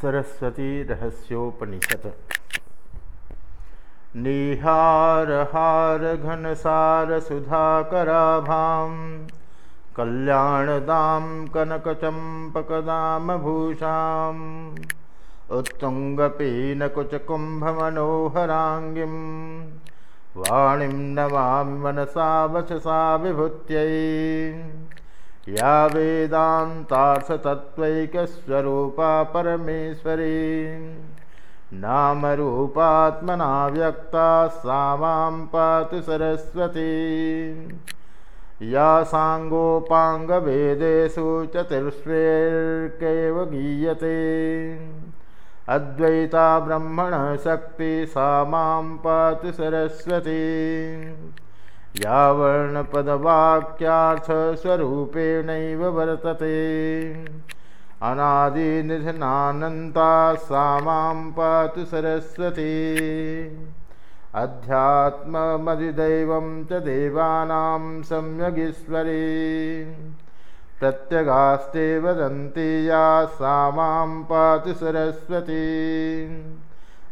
सरस्वती रहस्योपनिषत् निहारहारघनसारसुधाकराभां कल्याणदां कनकचम्पकदामभूषाम् उत्तुङ्गपीनकुचकुम्भमनोहराङ्गिं वाणीं नमामि मनसा वचसा विभूत्यै या वेदान्तार्थतत्त्वैकस्वरूपा परमेश्वरी। नामरूपात्मना व्यक्ता सा मां पातु सरस्वती। या साङ्गोपाङ्गवेदेषु चतुर्स्वेर्कैव गीयते। अद्वैता ब्रह्मणशक्ति सा मां पातु सरस्वती या वर्णपदवाक्यार्थस्वरूपेणैव वर्तते। अनादिनिधनानन्ता सा मां पातु सरस्वती। अध्यात्ममधिदैवं च देवानां सम्यगीश्वरी। प्रत्यगास्ते वदन्ति या सा मां पातु सरस्वती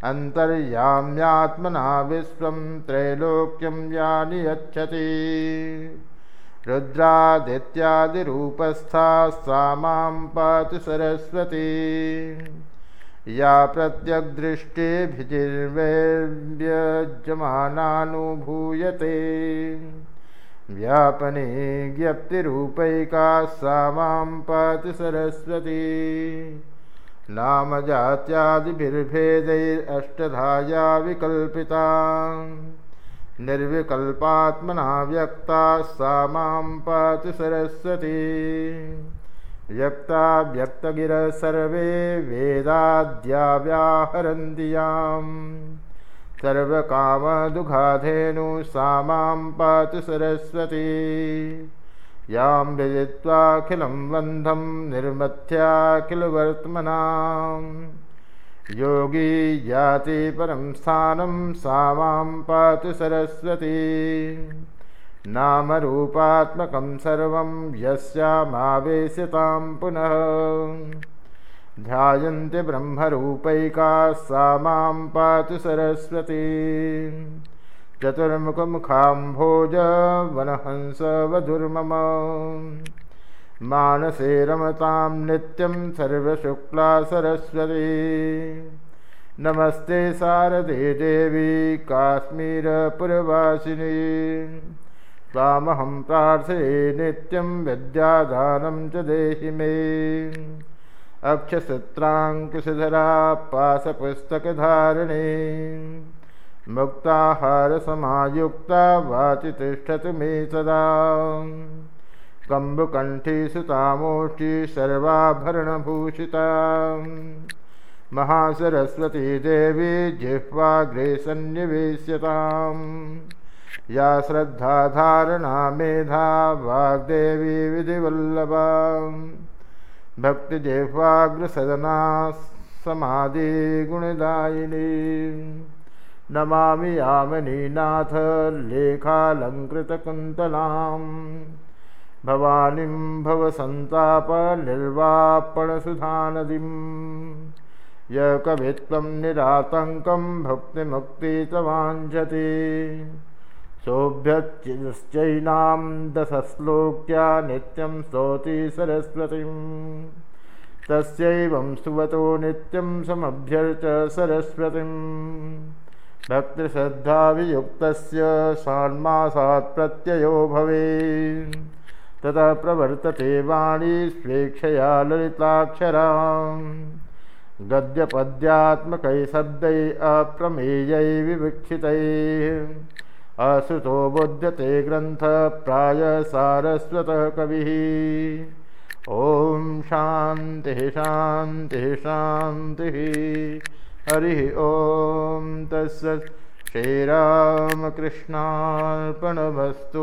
अन्तर्याम्यात्मना विश्वं त्रैलोक्यं यानि यच्छति रुद्रादित्यादिरूपस्था सा मां पातु सरस्वती। या प्रत्यग्दृष्टिभिजिर्वैव्यजमानानुभूयते व्यापने ज्ञप्तिरूपैका सा मां पातु सरस्वती नामजात्यादिभिर्भेदैरष्टधाया विकल्पिता। निर्विकल्पात्मना व्यक्ता सा मां पातु सरस्वती। व्यक्ता व्यक्तगिरः सर्वे वेदाद्या व्याहरन्त्यां सर्वकामदुघाधेनु सा मां पातु सरस्वती यां विदित्वाखिलं बन्धं निर्मथ्याखिलवर्त्मनां योगी याति परं स्थानं सा मां पातु सरस्वती। नामरूपात्मकं सर्वं यस्यामावेश्यतां पुनः। ध्यायन्ति ब्रह्मरूपैका सा मां पातु सरस्वती चतुर्मुखमुखाम्भोज वनहंसवधुर्मम। मानसे रमतां नित्यं सर्वशुक्ला सरस्वती नमस्ते शारदे देवी काश्मीरपुरवासिनी। त्वामहं प्रार्थये नित्यं विद्यादानं च देहि मे। अक्षसूत्राङ्कुशधरा पाशपुस्तकधारिणी मुक्ताहारसमायुक्ता वाचि तिष्ठतु मे सदा। कम्बुकण्ठीसुतामोष्ठी देवी जिह्वाग्रे सन्निवेश्यताम् या श्रद्धाधारणा मेधा वाग्देवी विधिवल्लभा। भक्तिजिह्वाग्रसदना समाधिगुणदायिनी नमामि यामिनीनाथ लेखालङ्कृतकुन्तलां भवानीं भवसन्तापनिर्वापणसुधानदीं य कवित्वं निरातङ्कं भुक्तिमुक्ति च वाञ्छति सोऽभ्यश्चैनां दशश्लोक्या नित्यं स्तोति सरस्वतीं। तस्यैवं सुवतो नित्यं समभ्यर्च सरस्वतीम् भक्तिश्रद्धाभियुक्तस्य षाण्मासात् प्रत्ययो भवे ततः प्रवर्तते वाणी स्वेक्षया ललिताक्षरां गद्यपद्यात्मकै शब्दै अप्रमेयै विवीक्षितैः। अश्रुतो बोध्यते ग्रन्थप्रायसारस्वतः कविः। ॐ शान्तिः शान्तिः शान्तिः हरिः ॐ तस्य श्रीरामकृष्णार्पणमस्तु